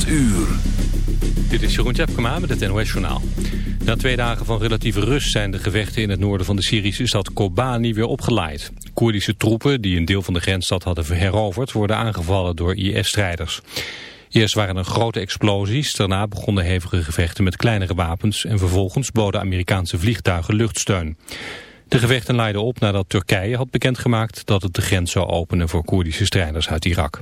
8 uur. Dit is Jeroen Tjepkema met het NOS Journaal. Na twee dagen van relatieve rust zijn de gevechten in het noorden van de Syrische stad Kobani weer opgeleid. Koerdische troepen die een deel van de grensstad hadden heroverd worden aangevallen door IS-strijders. Eerst waren er grote explosies, daarna begonnen hevige gevechten met kleinere wapens en vervolgens boden Amerikaanse vliegtuigen luchtsteun. De gevechten leidden op nadat Turkije had bekendgemaakt dat het de grens zou openen voor Koerdische strijders uit Irak.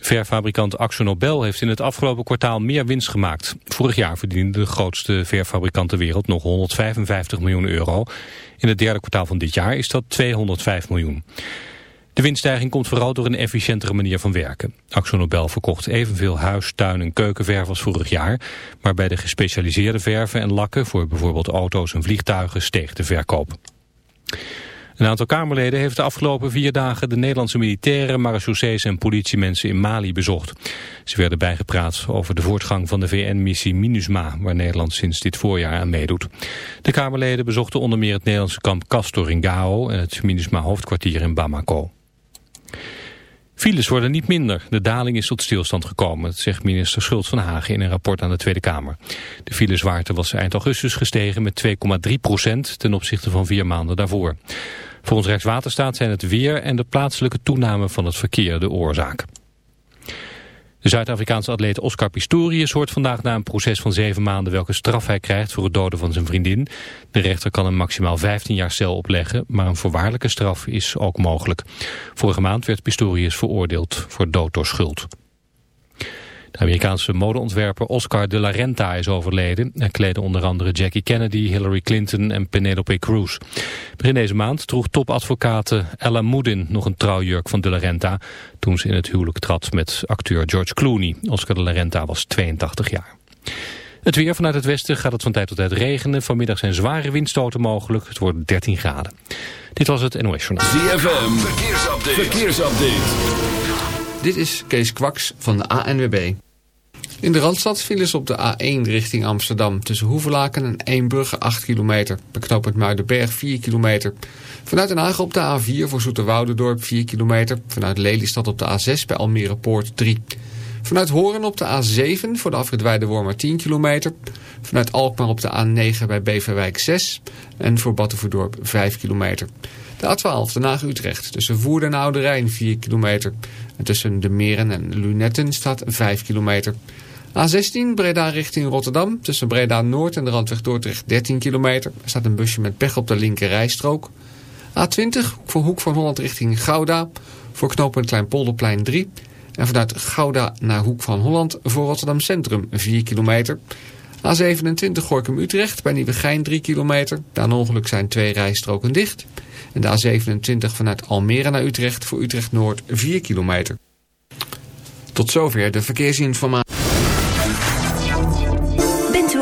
Verfabrikant AxoNobel heeft in het afgelopen kwartaal meer winst gemaakt. Vorig jaar verdiende de grootste verfabrikant ter wereld nog 155 miljoen euro. In het derde kwartaal van dit jaar is dat 205 miljoen. De winststijging komt vooral door een efficiëntere manier van werken. AxoNobel verkocht evenveel huis, tuin en keukenverf als vorig jaar. Maar bij de gespecialiseerde verven en lakken voor bijvoorbeeld auto's en vliegtuigen steeg de verkoop. Een aantal Kamerleden heeft de afgelopen vier dagen de Nederlandse militairen, marechaussees en politiemensen in Mali bezocht. Ze werden bijgepraat over de voortgang van de VN-missie MINUSMA, waar Nederland sinds dit voorjaar aan meedoet. De Kamerleden bezochten onder meer het Nederlandse kamp Castor in Gao en het MINUSMA-hoofdkwartier in Bamako. Files worden niet minder. De daling is tot stilstand gekomen, zegt minister Schultz van Hagen in een rapport aan de Tweede Kamer. De fileswaarte was eind augustus gestegen met 2,3 procent ten opzichte van vier maanden daarvoor. Volgens Rijkswaterstaat zijn het weer en de plaatselijke toename van het verkeer de oorzaak. De Zuid-Afrikaanse atleet Oscar Pistorius hoort vandaag na een proces van zeven maanden welke straf hij krijgt voor het doden van zijn vriendin. De rechter kan hem maximaal 15 jaar cel opleggen, maar een voorwaardelijke straf is ook mogelijk. Vorige maand werd Pistorius veroordeeld voor dood door schuld. De Amerikaanse modeontwerper Oscar de la Renta is overleden. Hij kleedde onder andere Jackie Kennedy, Hillary Clinton en Penelope Cruz. Begin deze maand droeg topadvocate Ella Moodin nog een trouwjurk van de la Renta... toen ze in het huwelijk trad met acteur George Clooney. Oscar de la Renta was 82 jaar. Het weer vanuit het westen gaat het van tijd tot tijd regenen. Vanmiddag zijn zware windstoten mogelijk. Het wordt 13 graden. Dit was het NOS Journaal. ZFM, verkeersupdate. verkeersupdate. Dit is Kees Kwaks van de ANWB. In de Randstad vielen op de A1 richting Amsterdam tussen Hoevelaken en Eembrugge 8 kilometer. Bij knooppunt Muidenberg 4 kilometer. Vanuit Den Haag op de A4 voor Zoeterwoudendorp 4 kilometer. Vanuit Lelystad op de A6 bij Almere Poort 3. Vanuit Horen op de A7 voor de afrit Wormer 10 kilometer. Vanuit Alkmaar op de A9 bij Beverwijk 6. En voor Battenverdorp 5 kilometer. De A12, de Utrecht, tussen Voerden en Oude Rijn 4 kilometer. En tussen de Meren en Lunetten staat 5 kilometer. A16 Breda richting Rotterdam. Tussen Breda Noord en de Randweg Dordrecht 13 kilometer. Er staat een busje met pech op de linker rijstrook. A20 voor Hoek van Holland richting Gouda. Voor knooppunt Kleinpolderplein 3. En vanuit Gouda naar Hoek van Holland voor Rotterdam Centrum 4 kilometer. A27 Gorkum Utrecht bij Nieuwegein 3 kilometer. Daar ongeluk zijn twee rijstroken dicht. En de A27 vanuit Almere naar Utrecht voor Utrecht Noord 4 kilometer. Tot zover de verkeersinformatie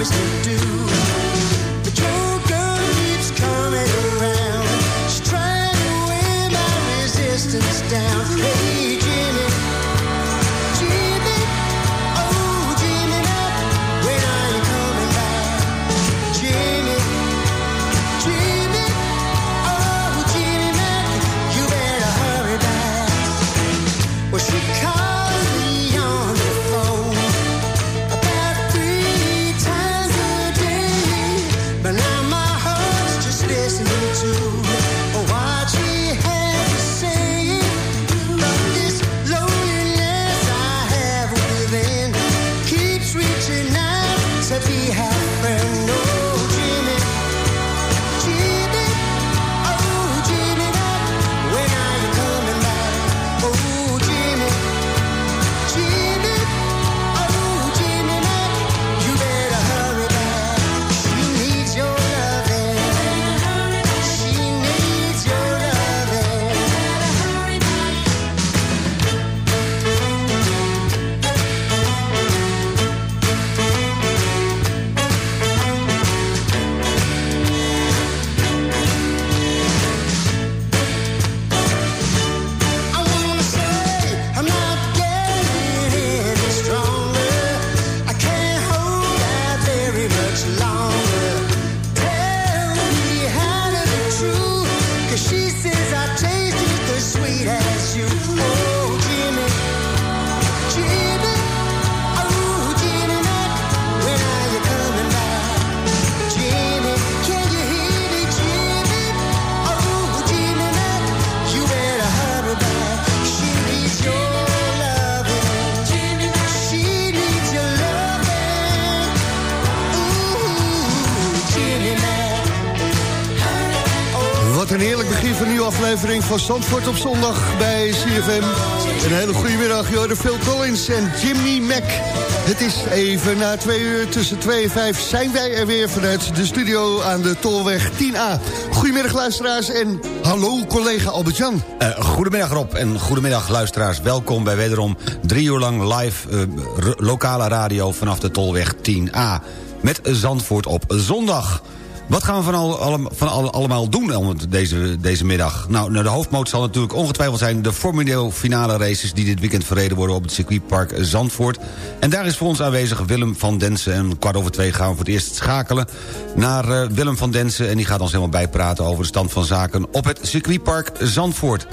promised me. Een nieuwe aflevering van Zandvoort op zondag bij CFM. Een hele goede middag, joh, de Phil Collins en Jimmy Mac. Het is even na twee uur, tussen twee en vijf zijn wij er weer vanuit de studio aan de Tolweg 10A. Goedemiddag luisteraars en hallo collega Albert-Jan. Eh, goedemiddag Rob en goedemiddag luisteraars. Welkom bij wederom drie uur lang live eh, lokale radio vanaf de Tolweg 10A. Met Zandvoort op zondag. Wat gaan we van, al, van al- allemaal doen deze, deze middag? Nou, nou, de hoofdmoot zal natuurlijk ongetwijfeld zijn... de Formule finale races die dit weekend verreden worden... op het circuitpark Zandvoort. En daar is voor ons aanwezig Willem van Densen. En kwart over twee gaan we voor het eerst schakelen... naar eh, Willem van Densen. En die gaat ons helemaal bijpraten over de stand van zaken... op het circuitpark Zandvoort.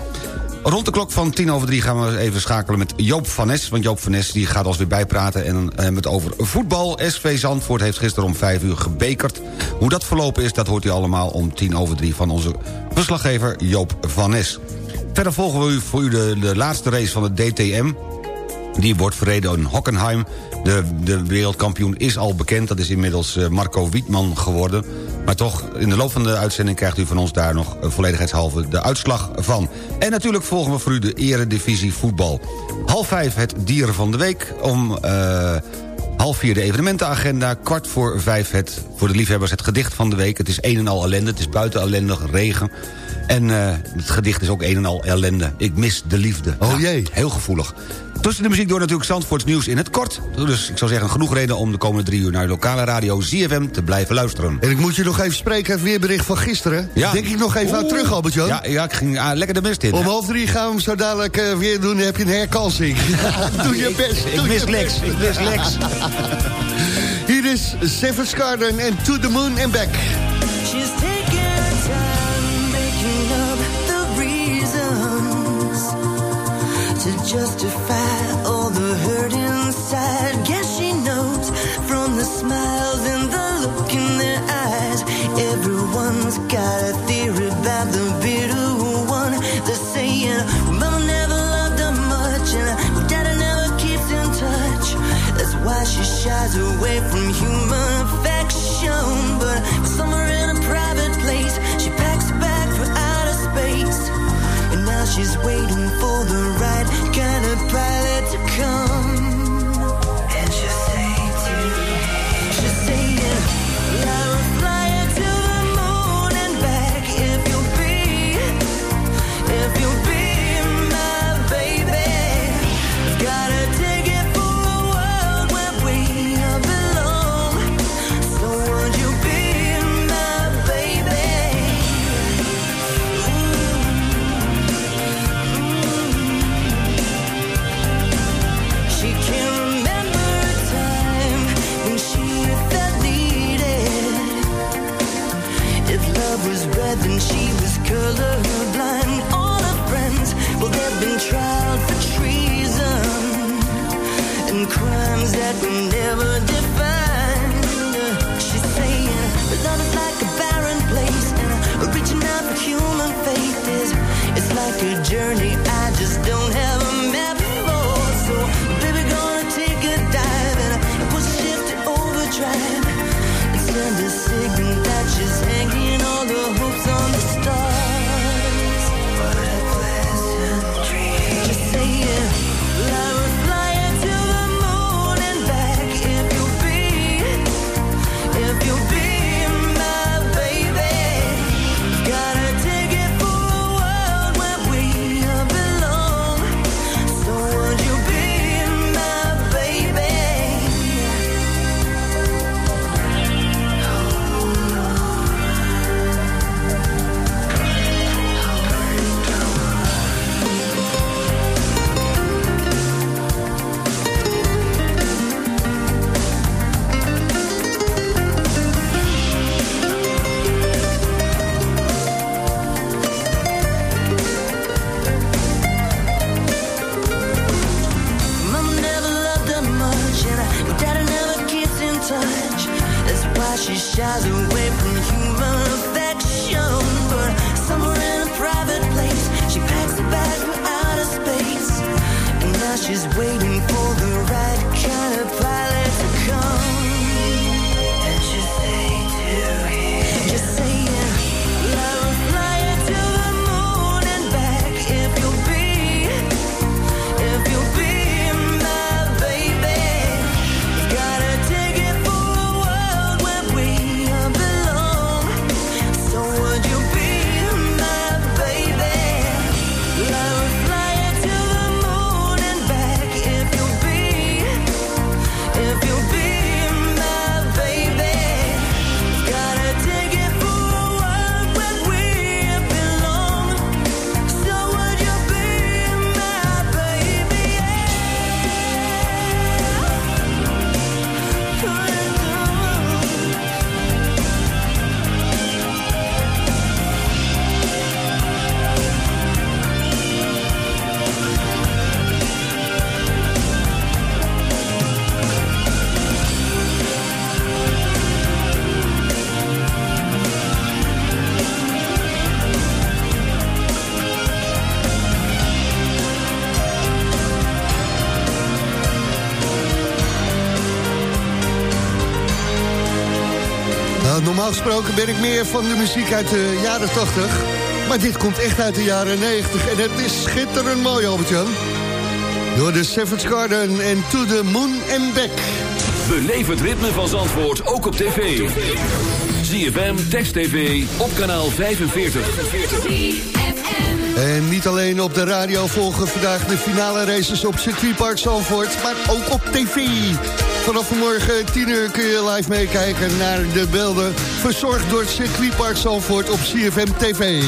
Rond de klok van tien over drie gaan we even schakelen met Joop van Nes. Want Joop van Nes die gaat ons weer bijpraten en hebben we het over voetbal. SV Zandvoort heeft gisteren om vijf uur gebekerd. Hoe dat verlopen is, dat hoort u allemaal om tien over drie... van onze verslaggever Joop van Nes. Verder volgen we u voor u de, de laatste race van de DTM. Die wordt verreden in Hockenheim. De, de wereldkampioen is al bekend. Dat is inmiddels eh, Marco Wietman geworden. Maar toch, in de loop van de uitzending krijgt u van ons daar nog eh, volledigheidshalve de uitslag van. En natuurlijk volgen we voor u de eredivisie voetbal. Half vijf het dieren van de week. Om eh, half vier de evenementenagenda. Kwart voor vijf het, voor de liefhebbers het gedicht van de week. Het is een en al ellende. Het is buiten ellendig, regen. En eh, het gedicht is ook een en al ellende. Ik mis de liefde. Oh jee. Heel gevoelig. Tussen de muziek door natuurlijk Zandvoorts nieuws in het kort. Dus ik zou zeggen, genoeg reden om de komende drie uur... naar de lokale radio ZFM te blijven luisteren. En ik moet je nog even spreken, het weerbericht van gisteren. Ja. Denk ik nog even aan terug, Albert-Jan. Ja, ja, ik ging ah, lekker de mist in. Om half drie gaan we hem zo dadelijk eh, weer doen. Dan heb je een herkansing. doe je best. Ik doe je mis Lex, best. ik mis Lex. Hier is Seven's Garden en To the Moon and Back. She's taking her time making up the reasons to justify send a map for. So, baby, gonna take a dive and I will shift to overdrive. It's like signal that she's hanging all the hopes on gesproken ben ik meer van de muziek uit de jaren 80. Maar dit komt echt uit de jaren 90. En het is schitterend mooi, Albert-Jan. Door de Seventh Garden en To the Moon and Back. Beleef het ritme van Zandvoort ook op tv. ZFM, Text TV, op kanaal 45. En niet alleen op de radio volgen vandaag de finale races op circuitpark Zandvoort, maar ook op tv. Vanaf vanmorgen 10 uur kun je live meekijken naar de beelden. Verzorgd door het circuitpark Zandvoort op CFM TV.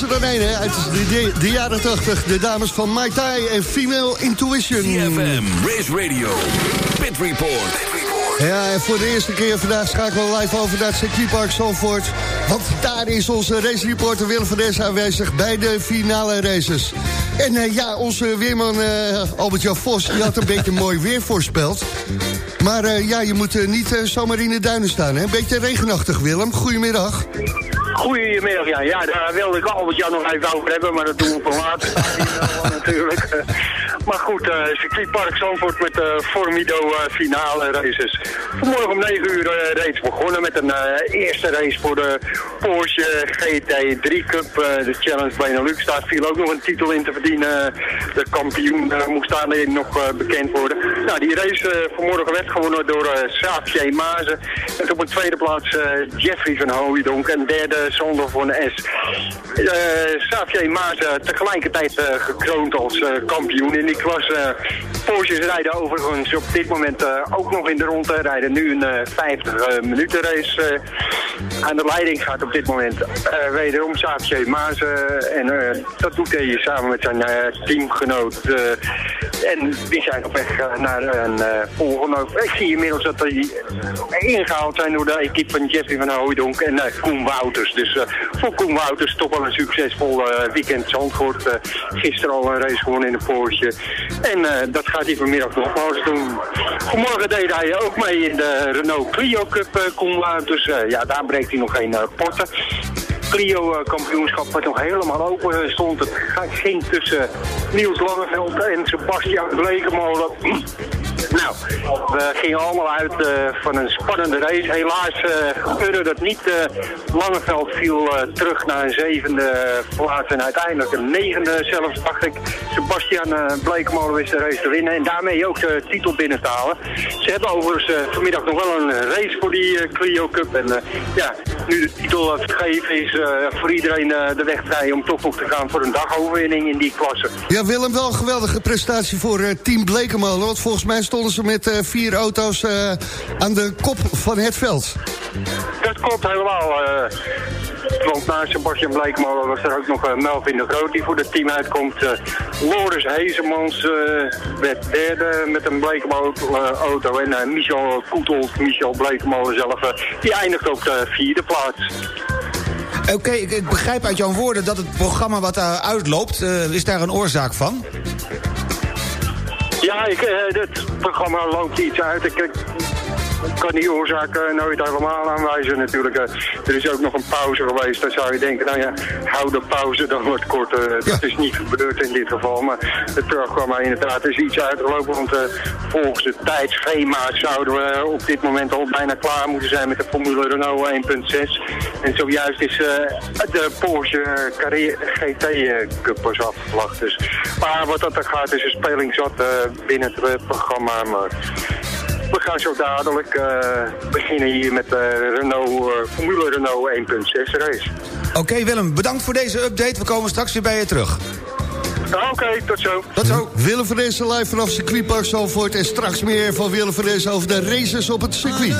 Was er dan een, hè, uit de, de, de jaren 80. De dames van Mai Tai en Female Intuition. CFM, Race Radio, Pit Report. Ja, en voor de eerste keer vandaag schakelen we live over naar het circuitpark Zandvoort. Want daar is onze racereporter Willem van Des aanwezig bij de finale races. En eh, ja, onze weerman eh, Albert-Jan Vos, die had een beetje mooi weer voorspeld. Maar eh, ja, je moet niet zomaar in de duinen staan, hè? Een beetje regenachtig, Willem. Goedemiddag. Goedemiddag, ja. Ja, daar wilde ik Albert-Jan nog even over hebben, maar dat doen we voor later. natuurlijk. Maar goed, eh circuitpark Zandvoort met de Formido eh, finale races. Vanmorgen om 9 uur eh, reeds begonnen met een eh, eerste race voor de Porsche GT3 Cup. eh, de Challenge Benelux. Daar viel ook nog een titel in te verdienen. De kampioen eh, moest daarin nog eh, bekend worden. Nou, die race eh, vanmorgen werd gewonnen door eh Xavier Mazen. En op een tweede plaats eh, Jeffrey van Hooijdonk. En derde Sander van S. Eh Xavier Mazen tegelijkertijd eh, gekroond als eh, kampioen in die klasse. Porsches rijden overigens op dit moment eh, ook nog in de ronde. Rijden nu een eh, 50 minuten race. eh. aan de leiding gaat op dit moment eh, wederom Saatje Mazen. En eh, dat doet hij samen met zijn eh, teamgenoot. eh, en die zijn op weg eh, naar een eh, volgende. Ik zie inmiddels dat die ingehaald zijn door de equipe van Jeffrey van Hooijdonk en eh, Koen Wouters. Dus eh, voor Koen Wouters toch wel een succesvol eh, weekend Zandvoort. Eh, gisteren al een race gewonnen in een Porsche. En eh, dat gaat hij vanmiddag nogmaals doen. Vanmorgen deed hij ook mee in de Renault Clio Cup, Koen Wouters. Eh, ja, daar breekt hij nog geen porten. Clio-kampioenschap wat nog helemaal open stond. Het ging tussen Niels Langeveld en Sebastian Blekemolen. Nou, we gingen allemaal uit eh, van een spannende race. Helaas eh, gebeurde dat niet. Eh, Langeveld viel eh, terug naar een zevende plaats en uiteindelijk een negende zelfs, dacht ik. Sebastian Blekemolen wist de race te winnen en daarmee ook de titel binnen te halen. Ze hebben overigens eh, vanmiddag nog wel een race voor die eh, Clio Cup. En eh, ja, nu de titel eh, vergeven is eh, voor iedereen eh, de weg vrij om toch nog te gaan voor een dagoverwinning in die klasse. Ja, Willem, wel een geweldige prestatie voor eh, Team Blekemolen. Want volgens mij stonden ze met eh, vier auto's eh, aan de kop van het veld. Dat klopt helemaal. eh want na Sebastian Bleekmolen was er ook nog Melvin de Groot die voor het team uitkomt. Eh Loris Hezemans eh, werd derde met een Bleekmolen-auto. en eh, Michel Koetelt, Michel Bleekmolen zelf, eh, die eindigt op de vierde plaats. Oké, ik, ik begrijp uit jouw woorden dat het programma wat daar uitloopt... eh, is daar een oorzaak van? Ja, ik, eh, het programma loopt iets uit. Ik kan die oorzaak eh, nooit helemaal aanwijzen natuurlijk. Eh, er is ook nog een pauze geweest. Dan zou je denken, nou ja, hou de pauze dan wat korter. Dat is niet gebeurd in dit geval. Maar het programma inderdaad is iets uitgelopen. Want eh, volgens het tijdschema zouden we op dit moment al bijna klaar moeten zijn met de Formule Renault 1.6. En zojuist is eh, de Porsche Carrera GT eh, Cup pas afgevlacht. Dus, maar wat dat er gaat is een speling zat eh, binnen het eh, programma. Maar we gaan zo dadelijk eh, beginnen hier met de Renault, eh, Formule Renault 1.6 race. Oké, Willem, bedankt voor deze update. We komen straks weer bij je terug. Oké, tot zo. Tot zo. Willem van Dessen live vanaf circuitpark Zalvoort. En straks meer van Willem van Dessen over de races op het circuit.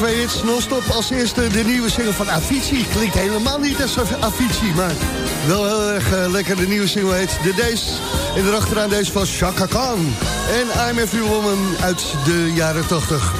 Twee hits non-stop. Als eerste de nieuwe single van Avicii. Klinkt helemaal niet als Avicii, maar wel heel erg eh, lekker. De nieuwe single heet The Days. En erachteraan deze van Chaka Khan. En I'm Every Woman uit de jaren 80.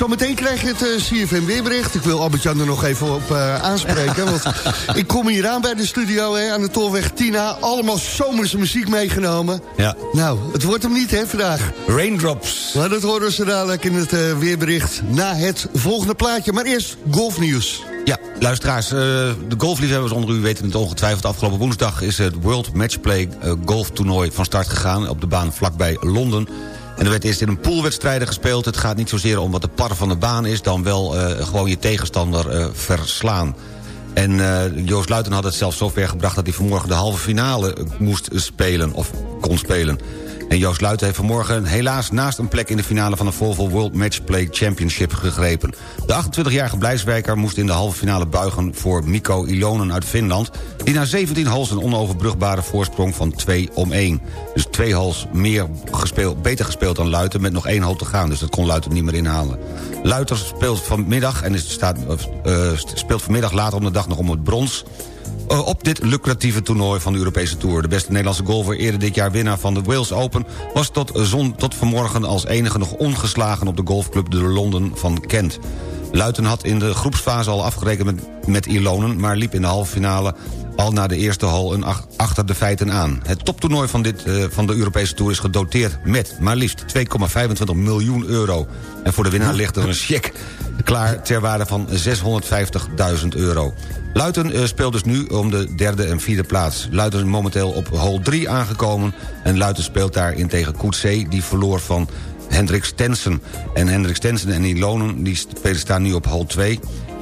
Zometeen krijg je het eh, CFM weerbericht. Ik wil Albert-Jan er nog even op eh, aanspreken. want ik kom hier aan bij de studio hè, aan de Tolweg Tina. Allemaal zomerse muziek meegenomen. Ja. Nou, het wordt hem niet hè vandaag. Raindrops. Maar dat horen ze dadelijk in het eh, weerbericht na het volgende plaatje. Maar eerst golfnieuws. Ja, luisteraars, de golfliefhebbers onder u weten het ongetwijfeld. Afgelopen woensdag is het World Matchplay eh, golftoernooi van start gegaan... op de baan vlakbij Londen. En er werd eerst in een poolwedstrijden gespeeld. Het gaat niet zozeer om wat de par van de baan is... dan wel eh, gewoon je tegenstander eh, verslaan. En eh, Joost Luiten had het zelfs zover gebracht... dat hij vanmorgen de halve finale moest spelen, of kon spelen. En Joost Luiten heeft vanmorgen helaas naast een plek in de finale... van de Volvo World Matchplay Championship gegrepen. De 28-jarige Blijswijker moest in de halve finale buigen... voor Mikko Ilonen uit Finland... die na 17 holes een onoverbrugbare voorsprong van 2 om 1. Dus twee holes meer gespeeld, beter gespeeld dan Luiten... met nog één hole te gaan, dus dat kon Luiten niet meer inhalen. Luiten speelt vanmiddag, en is, staat, eh, speelt vanmiddag later om de dag nog om het brons... Uh, op dit lucratieve toernooi van de Europese Tour. De beste Nederlandse golfer, eerder dit jaar winnaar van de Wales Open... was tot, zon, tot vanmorgen als enige nog ongeslagen op de golfclub de Londen van Kent. Luiten had in de groepsfase al afgerekend met, met Ilonen... maar liep in de halve finale al na de eerste hole een ach- achter de feiten aan. Het toptoernooi van, dit, eh, van de Europese Tour is gedoteerd met maar liefst 2,25 miljoen euro. En voor de winnaar ligt er een cheque klaar ter waarde van 650.000 euro. Luiten eh, speelt dus nu om de derde en vierde plaats. Luiten is momenteel op hole 3 aangekomen... en Luiten speelt daarin tegen Koetsee, die verloor van Hendrik Stensen. En Hendrik Stensen en Ilonen die staan nu op hole 2...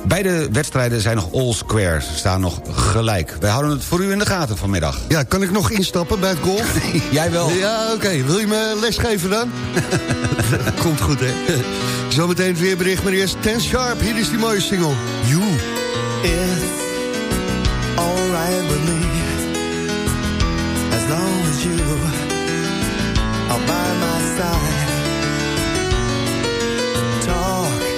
Beide wedstrijden zijn nog all square. Ze staan nog gelijk. Wij houden het voor u in de gaten vanmiddag. Ja, kan ik nog instappen bij het golf? Jij wel. Ja, oké. Wil je me lesgeven dan? Komt goed, hè? Zometeen het weerbericht, maar eerst Ten Sharp. Hier is die mooie single. You. It's alright with me as long as you are by my side. Talk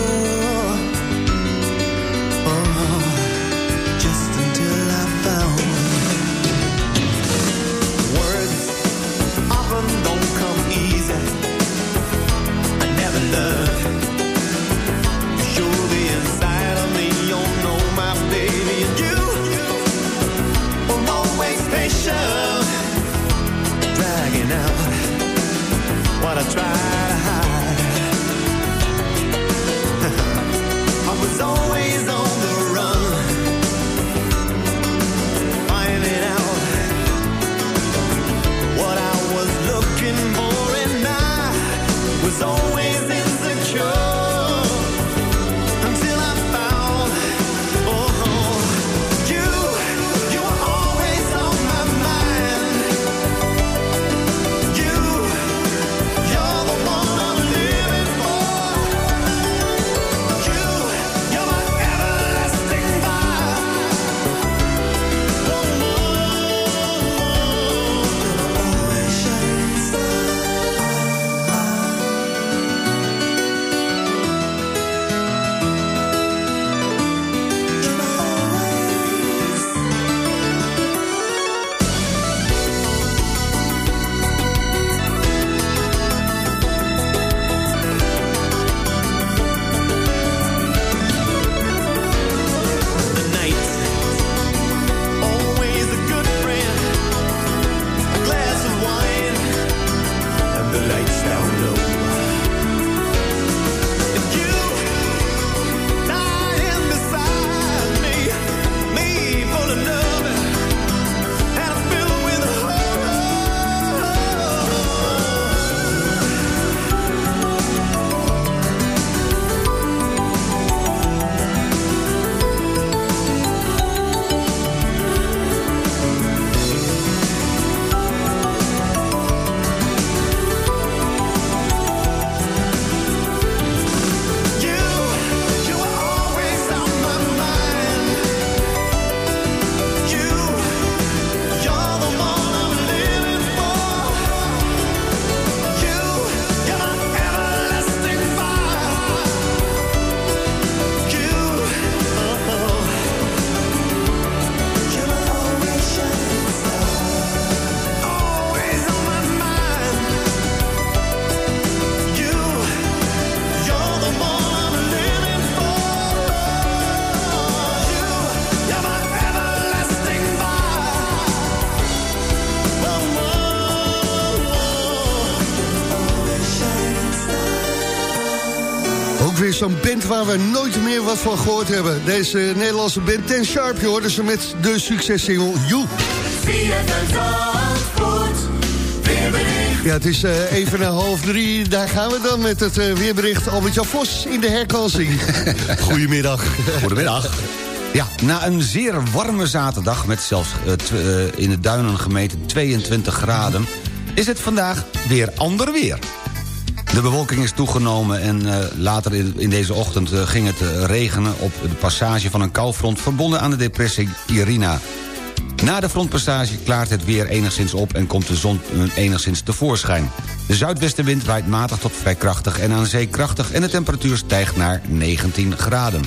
Weer zo'n band waar we nooit meer wat van gehoord hebben. Deze Nederlandse band Ten Sharp, je hoorde ze met de successingle You. Ja, het is eh, even na half drie. Daar gaan we dan met het eh, weerbericht. Albert-Jan Vos in de herkansing. Goedemiddag. Goedemiddag. Ja, na een zeer warme zaterdag met zelfs eh, in de duinen gemeten 22 graden... is het vandaag weer ander weer. De bewolking is toegenomen en eh, later in, deze ochtend eh, ging het eh, regenen... op de passage van een koufront verbonden aan de depressie Irina. Na de frontpassage klaart het weer enigszins op en komt de zon enigszins tevoorschijn. De zuidwestenwind waait matig tot vrij krachtig en aan zee krachtig... en de temperatuur stijgt naar 19 graden.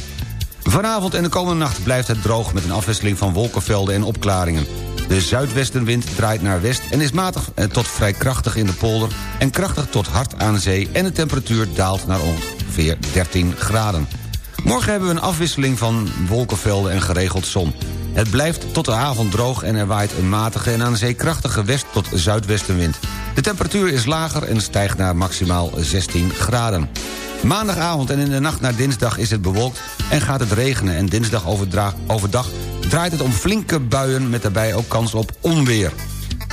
Vanavond en de komende nacht blijft het droog met een afwisseling van wolkenvelden en opklaringen. De zuidwestenwind draait naar west en is matig eh, tot vrij krachtig in de polder... en krachtig tot hard aan zee en de temperatuur daalt naar ongeveer 13 graden. Morgen hebben we een afwisseling van wolkenvelden en geregeld zon. Het blijft tot de avond droog en er waait een matige en aan zee krachtige west- tot zuidwestenwind. De temperatuur is lager en stijgt naar maximaal 16 graden. Maandagavond en in de nacht naar dinsdag is het bewolkt en gaat het regenen... en dinsdag overdag draait het om flinke buien met daarbij ook kans op onweer.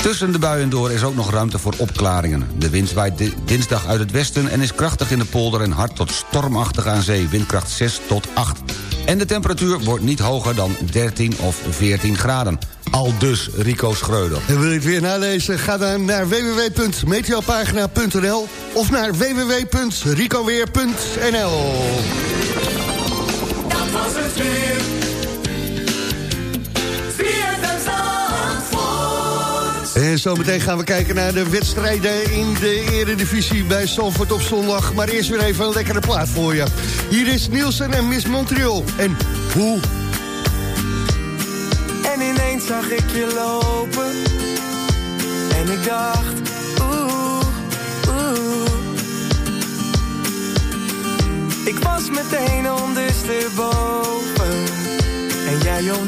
Tussen de buien door is ook nog ruimte voor opklaringen. De wind waait di- dinsdag uit het westen en is krachtig in de polder... en hard tot stormachtig aan zee, windkracht 6 tot 8. En de temperatuur wordt niet hoger dan 13 of 14 graden. Al dus Rico Schreuder. En wil je het weer nalezen? Ga dan naar www.meteopagina.nl of naar www.ricoweer.nl Dat was het weer. En zometeen gaan we kijken naar de wedstrijden in de eredivisie bij Salford op zondag. Maar eerst weer even een lekkere plaat voor je. Hier is Nielsen en Miss Montreal. En hoe? En ineens zag ik je lopen. En ik dacht, oeh, oeh. Ik was meteen ondersteboven. En jij om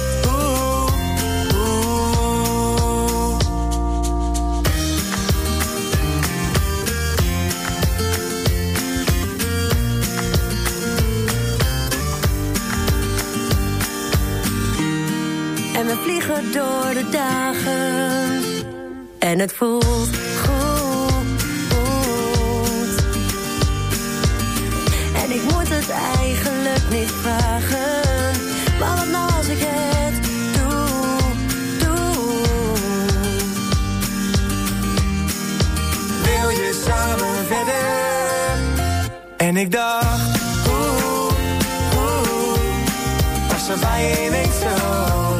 Vliegen door de dagen. En het voelt goed, goed. En ik moet het eigenlijk niet vragen. Maar wat nou als ik het doe, doe. Wil je samen verder? En ik dacht, oeh, oeh. Was er bij je zo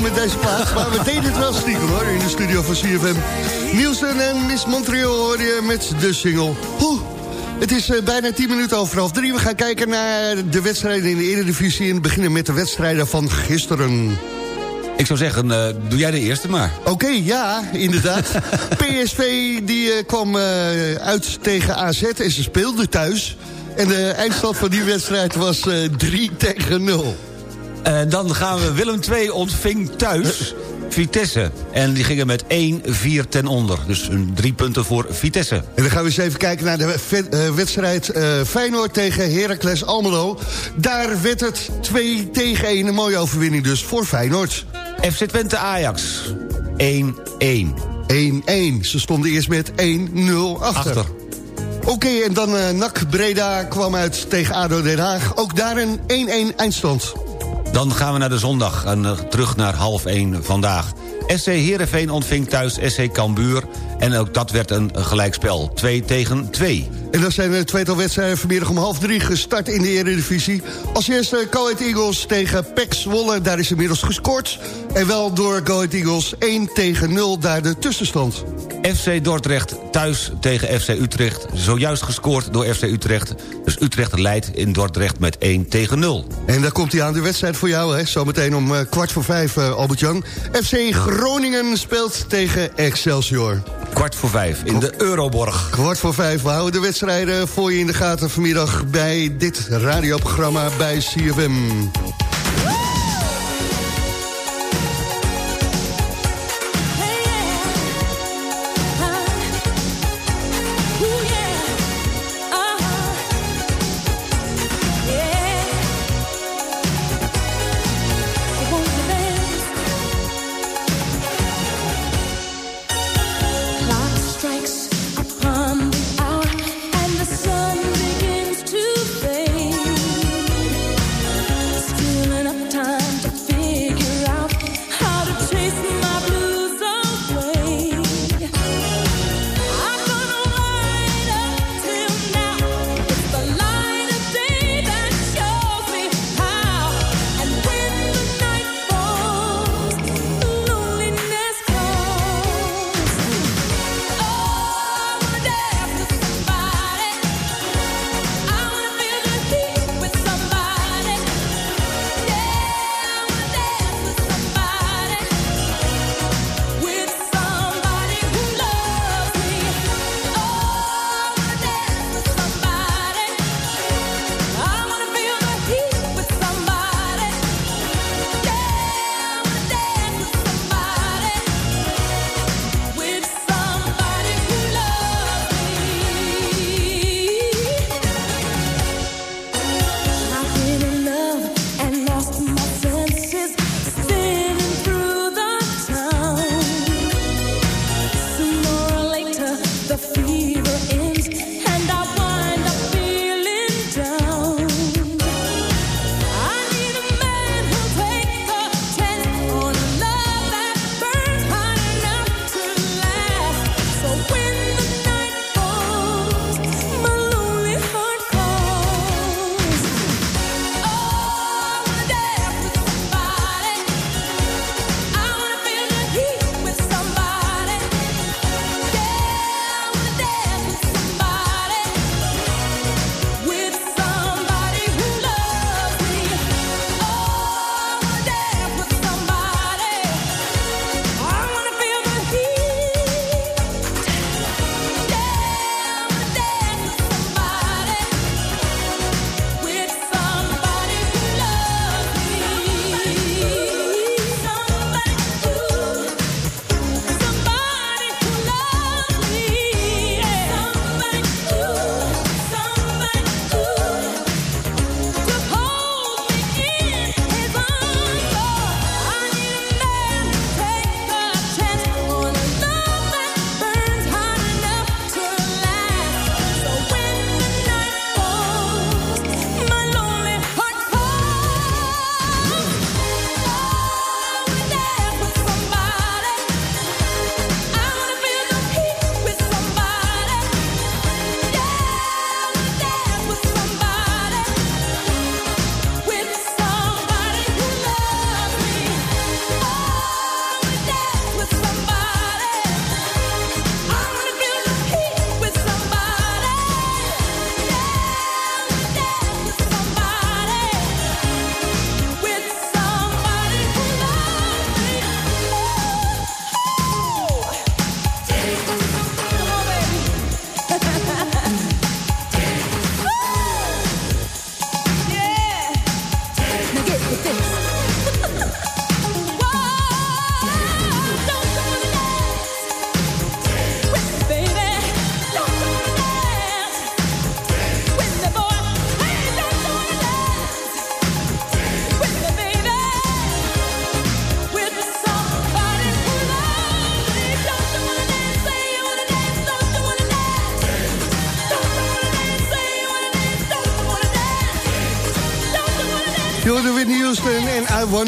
met deze plaat. Maar we deden het wel stiekem hoor, in de studio van CFM. Nielsen en Miss Montreal hoor je met de single. Oeh. Het is eh, bijna 10 minuten over half drie. We gaan kijken naar de wedstrijden in de Eredivisie... en beginnen met de wedstrijden van gisteren. Ik zou zeggen, eh, doe jij de eerste maar. Oké, ja, inderdaad. PSV die eh, kwam eh, uit tegen AZ en ze speelden thuis. En de eindstand van die wedstrijd was eh 3 tegen 0. Eh, dan gaan we Willem II ontving thuis Vitesse. En die gingen met 1-4 ten onder. Dus een drie punten voor Vitesse. En dan gaan we eens even kijken naar de eh, wedstrijd eh, Feyenoord tegen Heracles Almelo. Daar werd het 2 tegen 1. Een mooie overwinning dus voor Feyenoord. FC Twente Ajax 1-1. 1-1. Ze stonden eerst met 1-0 achter. Achter. Oké, en dan eh NAC Breda kwam uit tegen ADO Den Haag. Ook daar een 1-1 eindstand. Dan gaan we naar de zondag en eh, terug naar half 1 vandaag. SC Heerenveen ontving thuis SC Cambuur. En ook dat werd een gelijkspel. 2 tegen 2. En dan zijn een tweetal wedstrijden vanmiddag om half drie gestart in de Eredivisie. Als eerste Go Ahead Eagles tegen PEC Zwolle, daar is inmiddels gescoord. En wel door Go Ahead Eagles 1 tegen 0, daar de tussenstand. FC Dordrecht thuis tegen FC Utrecht. Zojuist gescoord door FC Utrecht. Dus Utrecht leidt in Dordrecht met 1 tegen 0. En daar komt hij aan de wedstrijd voor jou, hè? Zometeen om eh, kwart voor vijf, eh, Albert-Jan. FC Groningen speelt tegen Excelsior. Kwart voor vijf in de Euroborg. Kwart voor vijf, we houden de wedstrijden voor je in de gaten vanmiddag... bij dit radioprogramma bij CFM.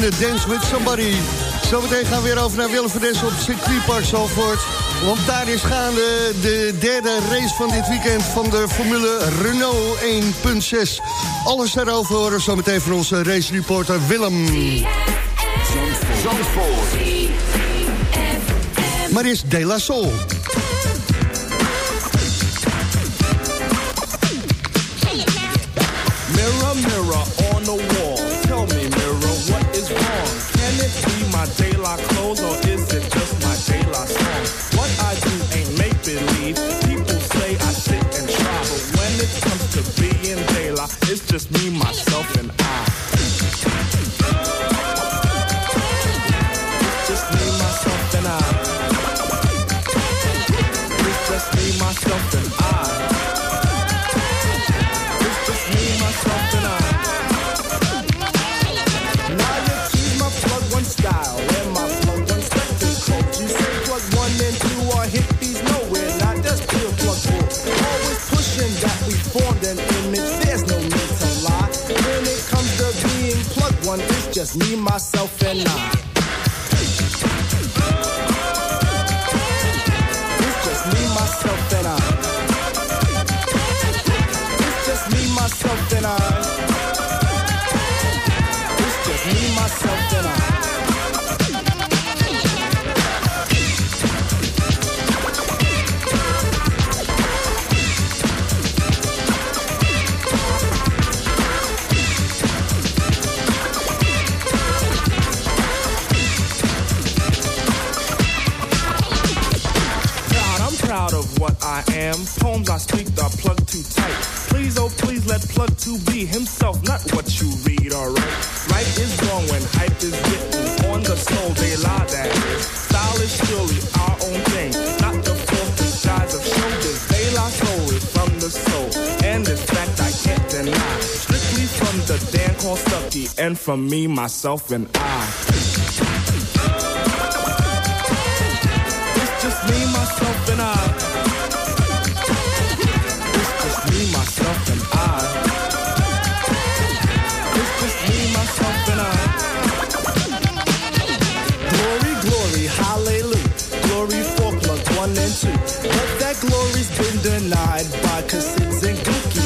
Dance With Somebody. Zometeen gaan we weer over naar Willem van Dessen op circuitpark Zalvoort. Want daar is gaande de derde race van dit weekend van de Formule Renault 1.6. Alles daarover horen zometeen van onze racereporter Willem. Maar is De La Soul. Me, myself, and I. from me, myself, and I. It's just me, myself, and I. It's just me, myself, and I. It's just me, myself, and I. Glory, glory, hallelujah. Glory for plug one and two. But that glory's been denied by cassids and gooky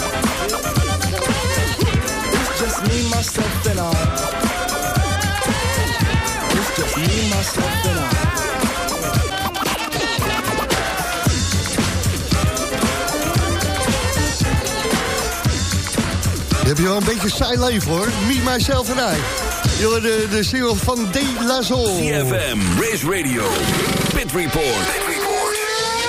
myself, and I. It's just me, myself, and I. Je hebt wel een beetje saai leven hoor. Me, myself en I. Jullie de, de single van De La Soul. CFM, Race Radio, Pit Report.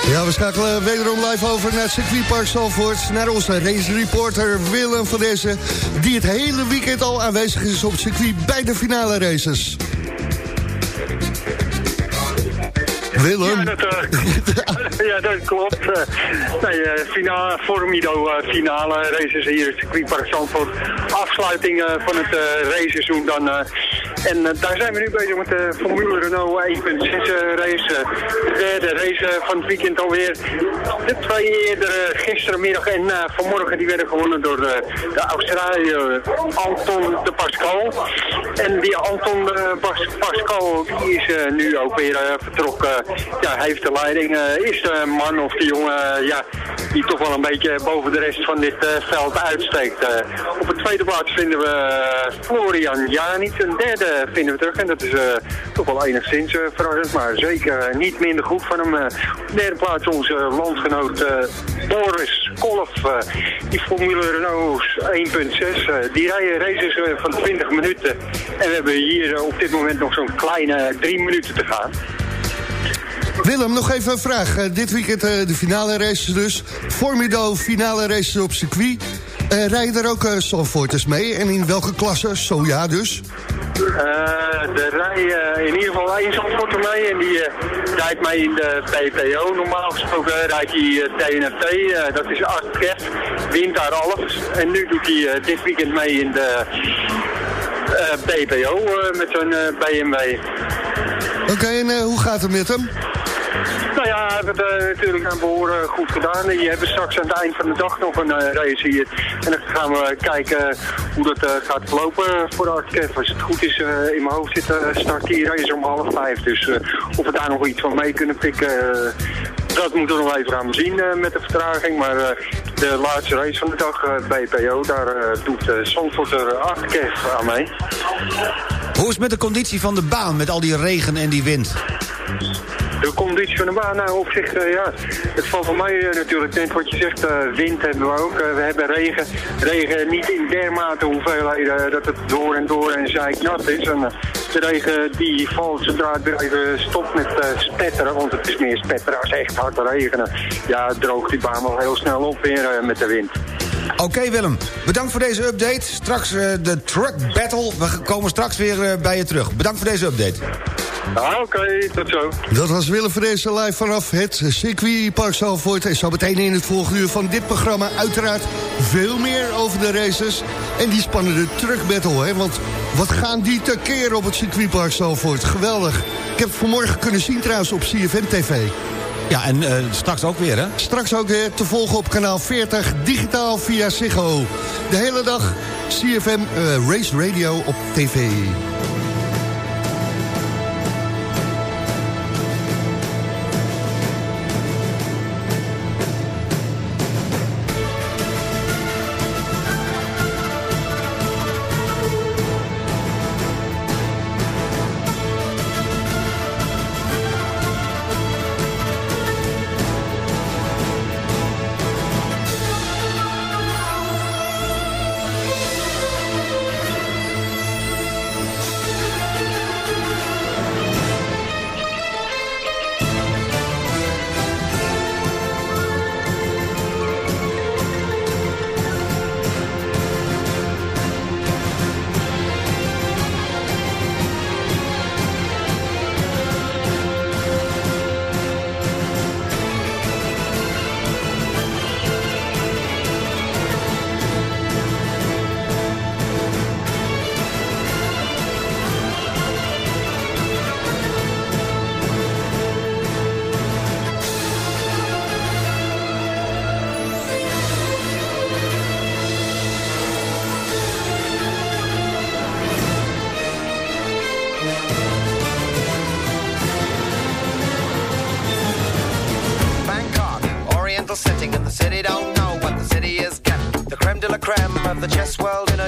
Ja, we schakelen wederom live over naar het circuitpark Zalvoort. Naar onze race reporter Willem van Dessen. Die het hele weekend al aanwezig is op het circuit bij de finale races. Willem. Ja, dat, eh, klopt. Eh, nee, eh, finale, Formido finale races hier in circuitpark Zandvoort. Afsluiting van het raceseizoen dan. Eh, en eh, daar zijn we nu bezig met de Formule Renault 1.6 eh, race. eh, de derde race eh, van het weekend alweer. De twee eerdere gisterenmiddag en eh, vanmorgen die werden gewonnen door eh, de Australiër Anton de Pascal. En die Anton eh, Pas- Pascal die is eh, nu ook weer eh, vertrokken. Ja, hij heeft de leiding. eh, is de man of de jongen eh, ja, die toch wel een beetje boven de rest van dit eh, veld uitsteekt. Eh, op de tweede plaats vinden we eh, Florian Janic. Een derde vinden we terug. En dat is eh, toch wel enigszins eh, verrassend. Maar zeker eh, niet minder goed van hem. Eh, op de derde plaats onze landgenoot eh, Boris Kolf. eh, die Formule Renault 1.6. eh, die rijden races eh, van 20 minuten. En we hebben hier eh, op dit moment nog zo'n kleine drie minuten te gaan. Willem, nog even een vraag. Eh, dit weekend eh, de finale races dus. Formido finale races op circuit. Eh, rijden er ook uh, mee? En in welke klasse? Zo ja dus. er rijden in ieder geval één Zandvoorter mee en die rijdt mee in de PPO. Normaal gesproken rijdt hij TNFT, dat is Art Kerst, wint daar alles. En nu doet hij dit weekend mee in de PPO met zijn BMW. Oké, en hoe gaat het met hem? Nou ja, we hebben uh, natuurlijk aan behoren goed gedaan. Je hebt straks aan het eind van de dag nog een uh, race hier. En dan gaan we kijken hoe dat uh, gaat verlopen voor de. Als het goed is, in mijn hoofd zit start die race om half vijf. Dus of we daar nog iets van mee kunnen pikken, dat moeten we nog even gaan zien met de vertraging. Maar de laatste race van de dag, BPO, daar doet Zandvoort er Artkev aan mee. Hoe is het met de conditie van de baan, met al die regen en die wind? De conditie van de baan, nou op zich, uh, ja, het valt voor mij uh, natuurlijk net wat je zegt, uh, wind hebben we ook. we hebben regen, regen niet in dermate hoeveelheden dat het door en door en zeiknat is. En, de regen die valt zodra het even stopt met spetteren, want het is meer spetteren als echt hard regenen. Ja, droogt die baan wel heel snel op weer met de wind. Oké Willem, bedankt voor deze update. Straks de truck battle, we komen straks weer bij je terug. Bedankt voor deze update. Ah, oké, tot zo. Dat was Willem van deze live vanaf het circuitpark Zalvoort. En zo meteen in het volgende uur van dit programma uiteraard veel meer over de races. En die spannende truck battle, hè. Want wat gaan die tekeer op het circuitpark Zalvoort? Geweldig. Ik heb het vanmorgen kunnen zien trouwens op CFM TV. Ja, en uh, straks ook weer, hè? Straks ook weer te volgen op kanaal 40, digitaal via Ziggo. De hele dag CFM uh, Race Radio op tv.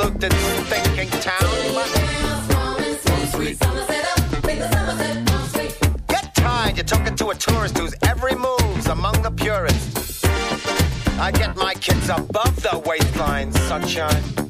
overlooked and thinking town. Get tired, you're talking to a tourist whose every move's among the purists. I get my kids above the waistline, sunshine.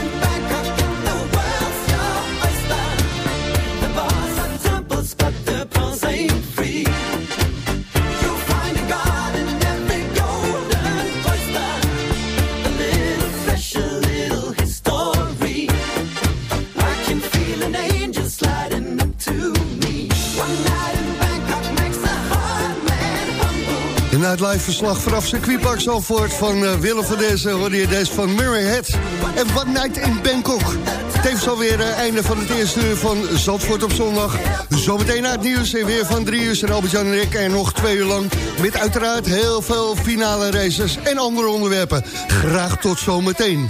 het live verslag vanaf circuitpark Zalvoort van eh, Willem van Dezen... hoorde je van Murray Head en One Night in Bangkok. Tevens alweer het einde van het eerste uur van Zandvoort op zondag. Zometeen na het nieuws en weer van drie uur zijn Albert-Jan en ik... en nog twee uur lang met uiteraard heel veel finale races en andere onderwerpen. Graag tot zometeen.